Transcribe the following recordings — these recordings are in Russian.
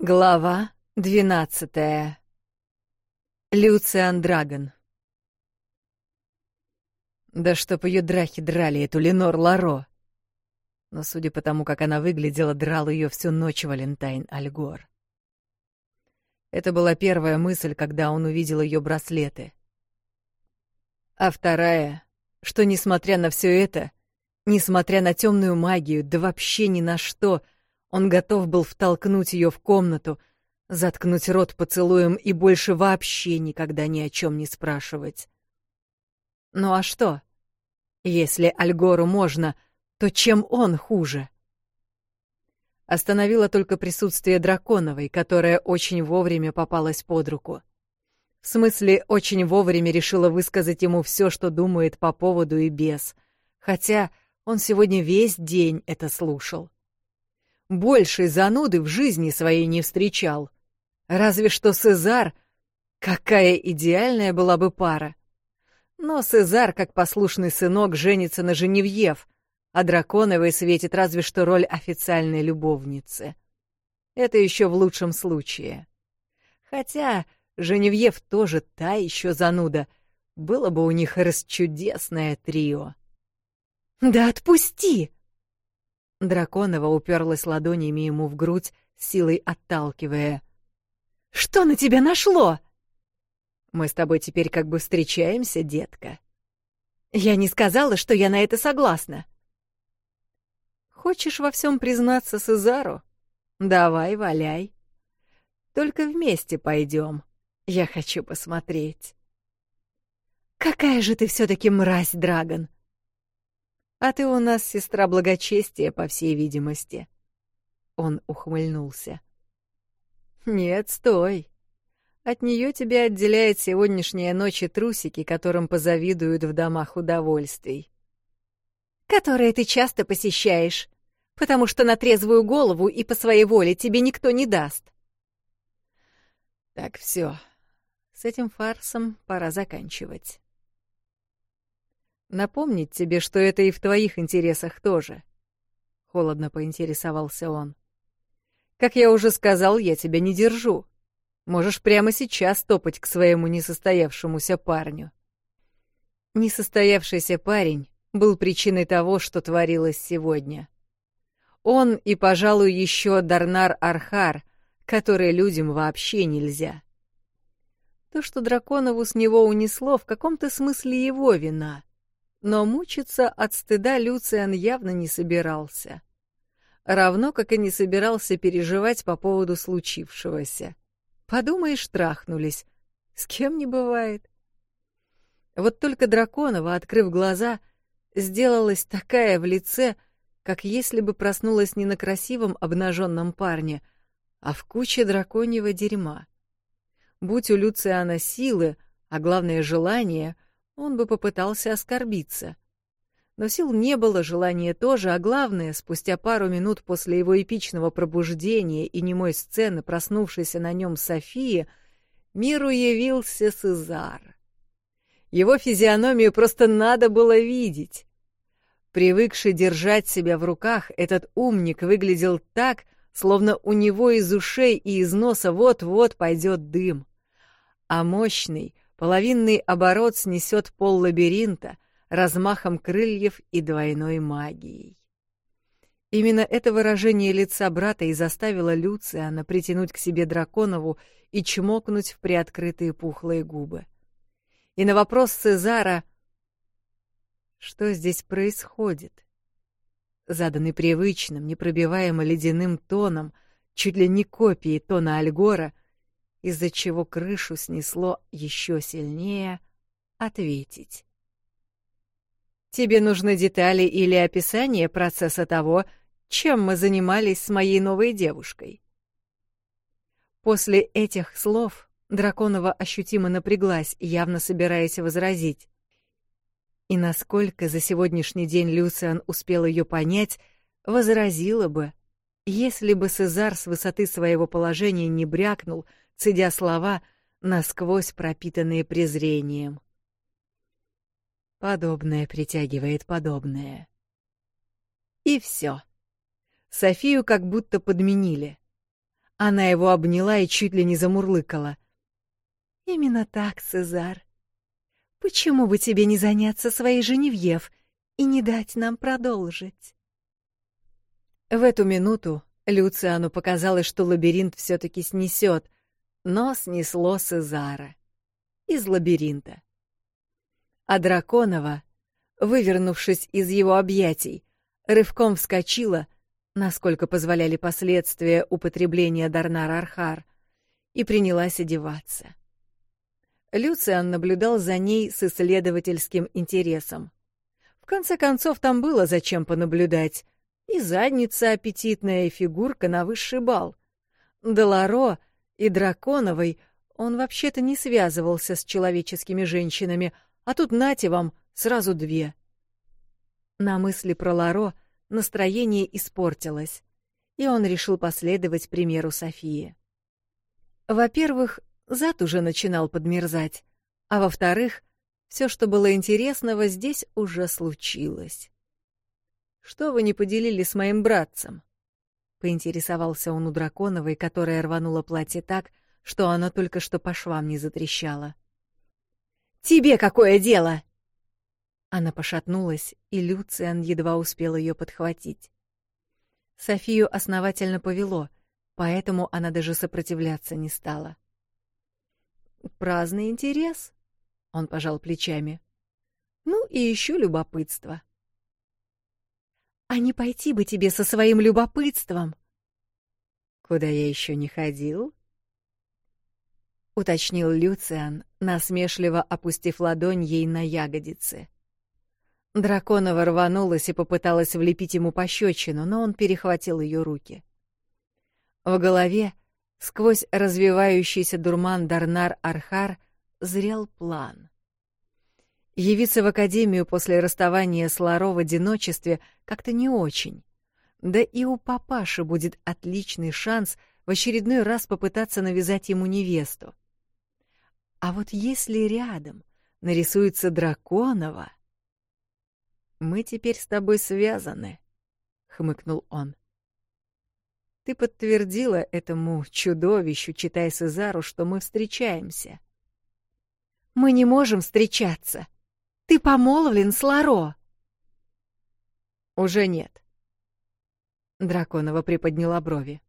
Глава 12. Люциан Драгон. Да чтоб ее драхи драли, эту Ленор Ларо. Но судя по тому, как она выглядела, драл ее всю ночь Валентайн Альгор. Это была первая мысль, когда он увидел ее браслеты. А вторая, что, несмотря на все это, несмотря на темную магию, да вообще ни на что — он готов был втолкнуть ее в комнату, заткнуть рот поцелуем и больше вообще никогда ни о чем не спрашивать. Ну а что? Если Альгору можно, то чем он хуже? Остановило только присутствие Драконовой, которая очень вовремя попалась под руку. В смысле, очень вовремя решила высказать ему все, что думает по поводу и без. Хотя он сегодня весь день это слушал больше зануды в жизни своей не встречал. Разве что Сезар. Какая идеальная была бы пара. Но Сезар, как послушный сынок, женится на Женевьев, а Драконовой светит разве что роль официальной любовницы. Это еще в лучшем случае. Хотя Женевьев тоже та еще зануда. Было бы у них расчудесное трио. «Да отпусти!» Драконова уперлась ладонями ему в грудь, силой отталкивая. «Что на тебя нашло?» «Мы с тобой теперь как бы встречаемся, детка». «Я не сказала, что я на это согласна». «Хочешь во всем признаться Сезару? Давай, валяй. Только вместе пойдем. Я хочу посмотреть». «Какая же ты все таки мразь, Драгон! А ты у нас сестра благочестия, по всей видимости». Он ухмыльнулся. «Нет, стой. От нее тебя отделяет сегодняшняя ночь и трусики, которым позавидуют в домах удовольствий». «Которые ты часто посещаешь, потому что на трезвую голову и по своей воле тебе никто не даст». «Так все. С этим фарсом пора заканчивать» напомнить тебе, что это и в твоих интересах тоже. Холодно поинтересовался он. Как я уже сказал, я тебя не держу. Можешь прямо сейчас топать к своему несостоявшемуся парню. Несостоявшийся парень был причиной того, что творилось сегодня. Он и, пожалуй, еще Дарнар Архар, который людям вообще нельзя. То, что Драконову с него унесло, в каком-то смысле его вина — но мучиться от стыда Люциан явно не собирался. Равно как и не собирался переживать по поводу случившегося. Подумаешь, трахнулись. С кем не бывает. Вот только Драконова, открыв глаза, сделалась такая в лице, как если бы проснулась не на красивом обнаженном парне, а в куче драконьего дерьма. Будь у Люциана силы, а главное желание — он бы попытался оскорбиться. Но сил не было, желания тоже, а главное, спустя пару минут после его эпичного пробуждения и немой сцены, проснувшейся на нем Софии, миру явился Сезар. Его физиономию просто надо было видеть. Привыкший держать себя в руках, этот умник выглядел так, словно у него из ушей и из носа вот-вот пойдет дым. А мощный, Половинный оборот снесет пол лабиринта размахом крыльев и двойной магией. Именно это выражение лица брата и заставило Люциана притянуть к себе Драконову и чмокнуть в приоткрытые пухлые губы. И на вопрос Цезара «Что здесь происходит?» заданный привычным, непробиваемо ледяным тоном, чуть ли не копией тона Альгора — из-за чего крышу снесло еще сильнее, ответить. «Тебе нужны детали или описание процесса того, чем мы занимались с моей новой девушкой?» После этих слов Драконова ощутимо напряглась, явно собираясь возразить. И насколько за сегодняшний день Люциан успел ее понять, возразила бы, если бы Сезар с высоты своего положения не брякнул — цедя слова, насквозь пропитанные презрением. Подобное притягивает подобное. И все. Софию как будто подменили. Она его обняла и чуть ли не замурлыкала. «Именно так, Цезар. Почему бы тебе не заняться своей Женевьев и не дать нам продолжить?» В эту минуту Люциану показалось, что лабиринт все-таки снесет, все таки снесет, но снесло Сезара. Из лабиринта. А Драконова, вывернувшись из его объятий, рывком вскочила, насколько позволяли последствия употребления Дарнар-Архар, и принялась одеваться. Люциан наблюдал за ней с исследовательским интересом. В конце концов, там было зачем понаблюдать. И задница аппетитная, и фигурка на высший бал. Доларо и И драконовой он вообще-то не связывался с человеческими женщинами, а тут нате вам сразу две. На мысли про Ларо настроение испортилось, и он решил последовать примеру Софии. Во-первых, зад уже начинал подмерзать, а во-вторых, все, что было интересного, здесь уже случилось. «Что вы не поделили с моим братцем?» поинтересовался он у драконовой, которая рванула платье так, что оно только что по швам не затрещало. «Тебе какое дело?» Она пошатнулась, и Люциан едва успел ее подхватить. Софию основательно повело, поэтому она даже сопротивляться не стала. «Праздный интерес», — он пожал плечами. «Ну и еще любопытство» а не пойти бы тебе со своим любопытством. Куда я еще не ходил? уточнил Люциан, насмешливо опустив ладонь ей на ягодицы. Драконова рванулась и попыталась влепить ему пощечину, но он перехватил ее руки. В голове, сквозь развивающийся дурман Дарнар-Архар, зрел план. Явиться в академию после расставания с Ларо в одиночестве как-то не очень. Да и у папаши будет отличный шанс в очередной раз попытаться навязать ему невесту. А вот если рядом нарисуется Драконова... «Мы теперь с тобой связаны», — хмыкнул он. «Ты подтвердила этому чудовищу, читай Сезару, что мы встречаемся». «Мы не можем встречаться», — ты помолвлен с Ларо?» «Уже нет». Драконова приподняла брови.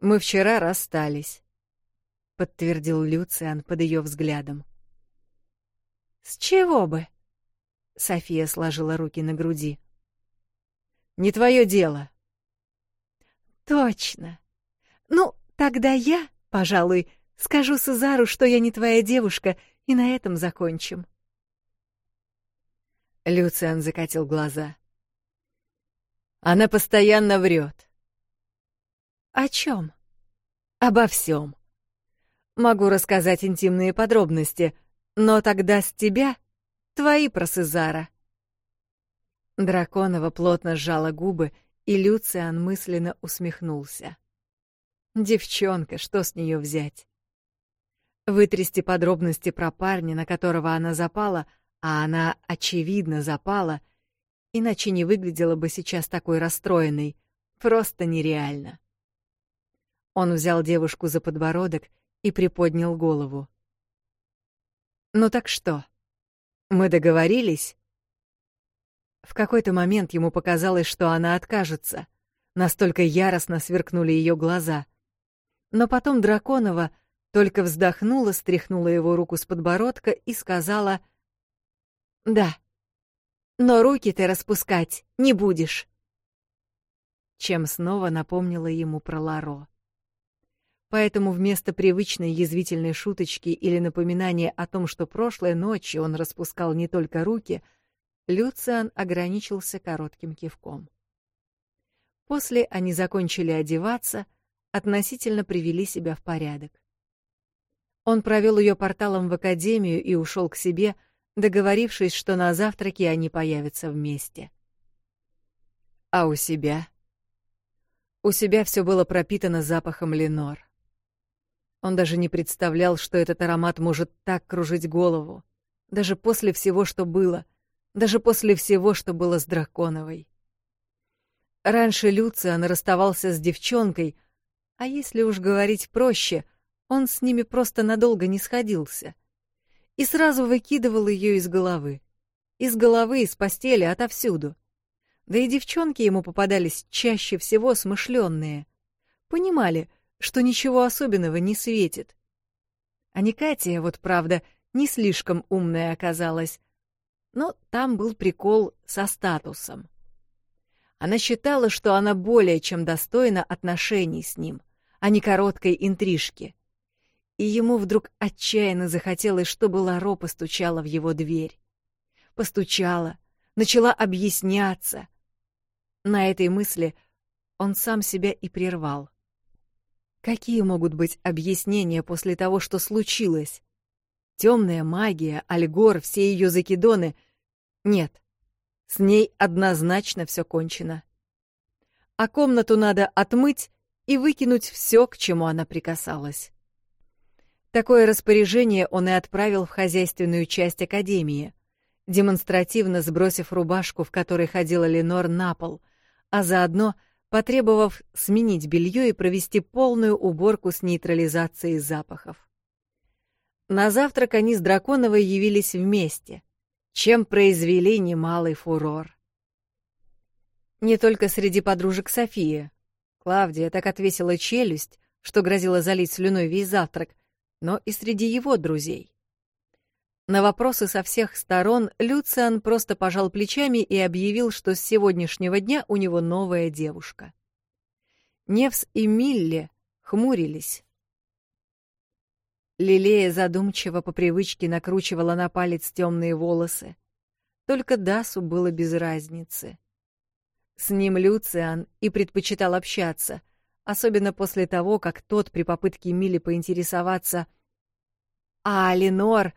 «Мы вчера расстались», — подтвердил Люциан под ее взглядом. «С чего бы?» — София сложила руки на груди. «Не твое дело». «Точно. Ну, тогда я, пожалуй, скажу Сазару, что я не твоя девушка, и на этом закончим». Люциан закатил глаза. Она постоянно врет. О чем? Обо всем. Могу рассказать интимные подробности, но тогда с тебя Твои про Сезара. Драконова плотно сжала губы, и Люциан мысленно усмехнулся. Девчонка, что с нее взять? Вытрясти подробности про парня, на которого она запала, а она, очевидно, запала, иначе не выглядела бы сейчас такой расстроенной. Просто нереально. Он взял девушку за подбородок и приподнял голову. «Ну так что? Мы договорились?» В какой-то момент ему показалось, что она откажется. Настолько яростно сверкнули ее глаза. Но потом Драконова только вздохнула, стряхнула его руку с подбородка и сказала — да. Но руки ты распускать не будешь. Чем снова напомнила ему про Ларо. Поэтому вместо привычной язвительной шуточки или напоминания о том, что прошлой ночью он распускал не только руки, Люциан ограничился коротким кивком. После они закончили одеваться, относительно привели себя в порядок. Он провел ее порталом в академию и ушел к себе, договорившись, что на завтраке они появятся вместе. А у себя? У себя все было пропитано запахом Ленор. Он даже не представлял, что этот аромат может так кружить голову, даже после всего, что было, даже после всего, что было с Драконовой. Раньше Люциан расставался с девчонкой, а если уж говорить проще, он с ними просто надолго не сходился — И сразу выкидывал ее из головы. Из головы, из постели, отовсюду. Да и девчонки ему попадались чаще всего смышленные. Понимали, что ничего особенного не светит. А не Катя, вот правда, не слишком умная оказалась. Но там был прикол со статусом. Она считала, что она более чем достойна отношений с ним, а не короткой интрижки. и ему вдруг отчаянно захотелось, чтобы Ларо постучала в его дверь. Постучала, начала объясняться. На этой мысли он сам себя и прервал. Какие могут быть объяснения после того, что случилось? Темная магия, Альгор, все ее закидоны. Нет, с ней однозначно все кончено. А комнату надо отмыть и выкинуть все, к чему она прикасалась. Такое распоряжение он и отправил в хозяйственную часть академии, демонстративно сбросив рубашку, в которой ходила Ленор, на пол, а заодно потребовав сменить белье и провести полную уборку с нейтрализацией запахов. На завтрак они с Драконовой явились вместе, чем произвели немалый фурор. Не только среди подружек Софии. Клавдия так отвесила челюсть, что грозила залить слюной весь завтрак — но и среди его друзей. На вопросы со всех сторон Люциан просто пожал плечами и объявил, что с сегодняшнего дня у него новая девушка. Невс и Милли хмурились. Лилея задумчиво по привычке накручивала на палец темные волосы. Только Дасу было без разницы. С ним Люциан и предпочитал общаться, особенно после того, как тот при попытке Мили поинтересоваться, а Алинор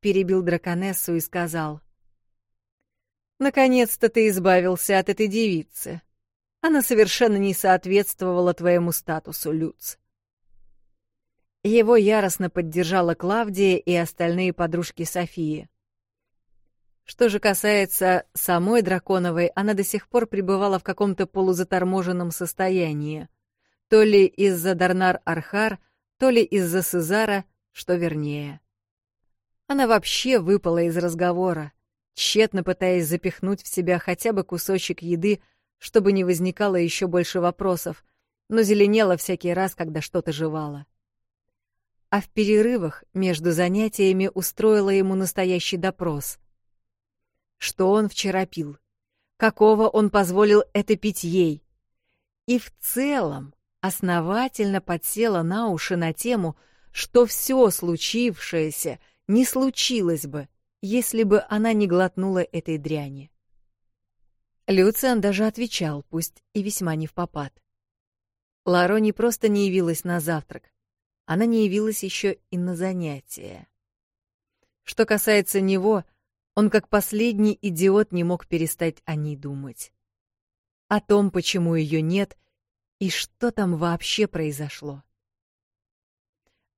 перебил драконессу и сказал. «Наконец-то ты избавился от этой девицы. Она совершенно не соответствовала твоему статусу, Люц». Его яростно поддержала Клавдия и остальные подружки Софии. Что же касается самой Драконовой, она до сих пор пребывала в каком-то полузаторможенном состоянии. То ли из-за Дарнар-Архар, то ли из-за Сезара — что вернее. Она вообще выпала из разговора, тщетно пытаясь запихнуть в себя хотя бы кусочек еды, чтобы не возникало еще больше вопросов, но зеленела всякий раз, когда что-то жевала. А в перерывах между занятиями устроила ему настоящий допрос. Что он вчера пил? Какого он позволил это пить ей? И в целом основательно подсела на уши на тему — что все случившееся не случилось бы, если бы она не глотнула этой дряни. Люциан даже отвечал, пусть и весьма не в попад. Ларо не просто не явилась на завтрак, она не явилась еще и на занятия. Что касается него, он как последний идиот не мог перестать о ней думать. О том, почему ее нет и что там вообще произошло.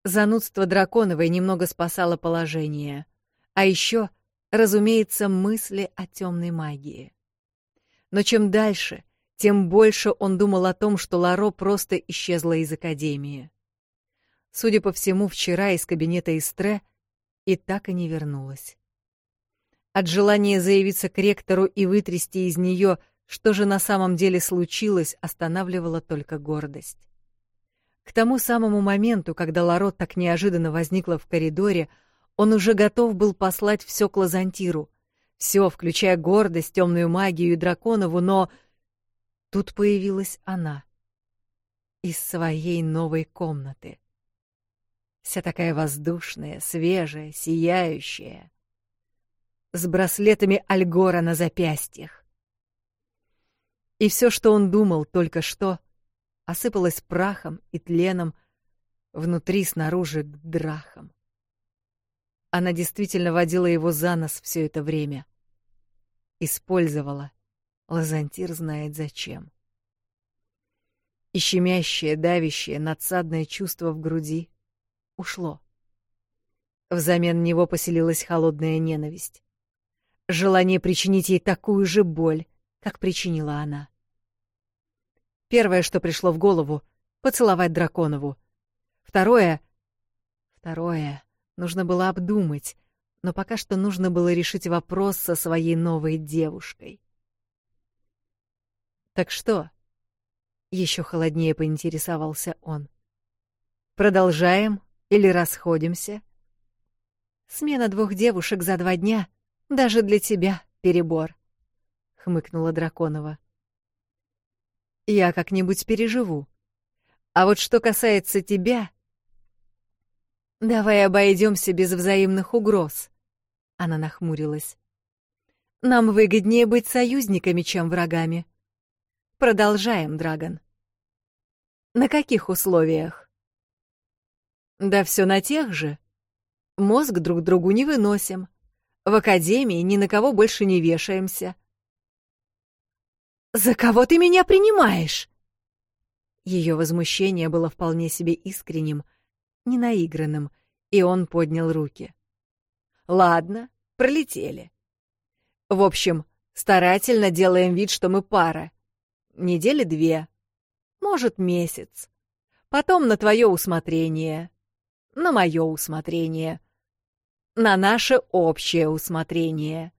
Занудство Драконовой немного спасало положение. А еще, разумеется, мысли о темной магии. Но чем дальше, тем больше он думал о том, что Ларо просто исчезла из Академии. Судя по всему, вчера из кабинета Истре и так и не вернулась. От желания заявиться к ректору и вытрясти из нее, что же на самом деле случилось, останавливала только гордость. К тому самому моменту, когда Ларот так неожиданно возникла в коридоре, он уже готов был послать все к Лазантиру. Все, включая гордость, темную магию и драконову, но... Тут появилась она. Из своей новой комнаты. Вся такая воздушная, свежая, сияющая. С браслетами Альгора на запястьях. И все, что он думал только что, осыпалась прахом и тленом, внутри снаружи к драхам. Она действительно водила его за нос все это время. Использовала. Лазантир знает зачем. И щемящее, давящее, надсадное чувство в груди ушло. Взамен него поселилась холодная ненависть. Желание причинить ей такую же боль, как причинила она. — Первое, что пришло в голову — поцеловать Драконову. Второе... Второе... Нужно было обдумать, но пока что нужно было решить вопрос со своей новой девушкой. «Так что?» — еще холоднее поинтересовался он. «Продолжаем или расходимся?» «Смена двух девушек за два дня, даже для тебя, перебор», — хмыкнула Драконова. Я как-нибудь переживу. А вот что касается тебя... Давай обойдемся без взаимных угроз. Она нахмурилась. Нам выгоднее быть союзниками, чем врагами. Продолжаем, Драгон. На каких условиях? Да все на тех же. Мозг друг другу не выносим. В академии ни на кого больше не вешаемся. — «За кого ты меня принимаешь?» Ее возмущение было вполне себе искренним, ненаигранным, и он поднял руки. «Ладно, пролетели. В общем, старательно делаем вид, что мы пара. Недели две, может, месяц. Потом на твое усмотрение, на мое усмотрение, на наше общее усмотрение.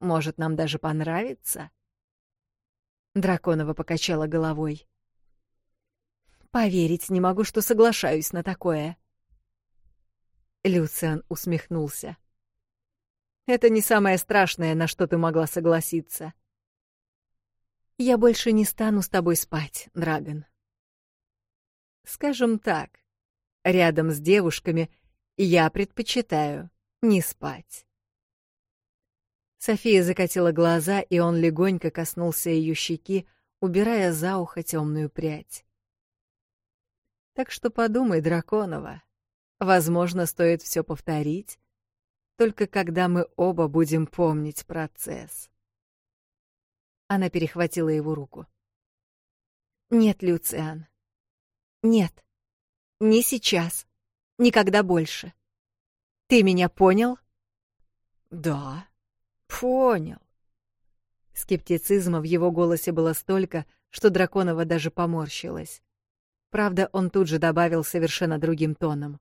Может, нам даже понравится?» Драконова покачала головой. «Поверить не могу, что соглашаюсь на такое». Люциан усмехнулся. «Это не самое страшное, на что ты могла согласиться». «Я больше не стану с тобой спать, Драгон». «Скажем так, рядом с девушками я предпочитаю не спать». София закатила глаза, и он легонько коснулся ее щеки, убирая за ухо темную прядь. Так что подумай, Драконова. Возможно, стоит все повторить, только когда мы оба будем помнить процесс. Она перехватила его руку. Нет, Люциан. Нет. Не сейчас. Никогда больше. Ты меня понял? Да. понял. Скептицизма в его голосе было столько, что Драконова даже поморщилась. Правда, он тут же добавил совершенно другим тоном.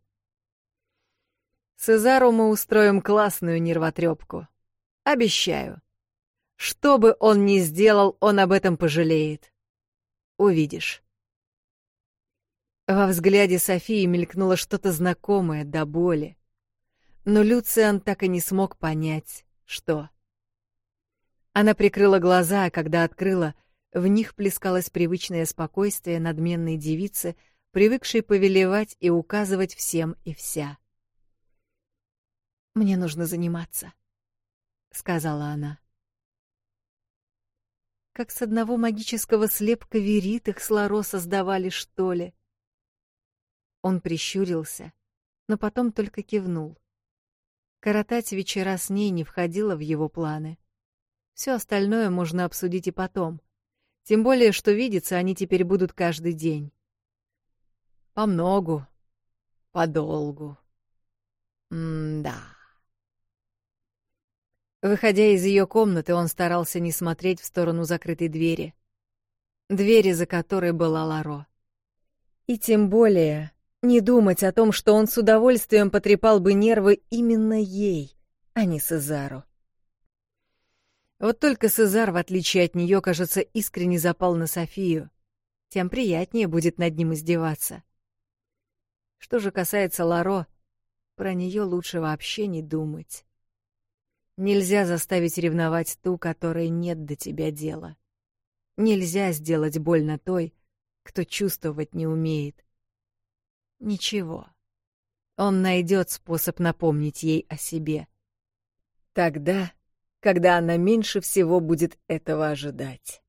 «Сезару мы устроим классную нервотрепку. Обещаю. Что бы он ни сделал, он об этом пожалеет. Увидишь». Во взгляде Софии мелькнуло что-то знакомое до боли. Но Люциан так и не смог понять, что. Она прикрыла глаза, а когда открыла, в них плескалось привычное спокойствие надменной девицы, привыкшей повелевать и указывать всем и вся. «Мне нужно заниматься», — сказала она. Как с одного магического слепка верит их слоро создавали, что ли? Он прищурился, но потом только кивнул. Коротать вечера с ней не входило в его планы — все остальное можно обсудить и потом. Тем более, что видятся они теперь будут каждый день. Помногу. Подолгу. М-да. Выходя из ее комнаты, он старался не смотреть в сторону закрытой двери. Двери, за которой была Ларо. И тем более не думать о том, что он с удовольствием потрепал бы нервы именно ей, а не Сезару. Вот только Сезар, в отличие от нее, кажется, искренне запал на Софию. Тем приятнее будет над ним издеваться. Что же касается Ларо, про нее лучше вообще не думать. Нельзя заставить ревновать ту, которой нет до тебя дела. Нельзя сделать больно той, кто чувствовать не умеет. Ничего. Он найдет способ напомнить ей о себе. Тогда когда она меньше всего будет этого ожидать.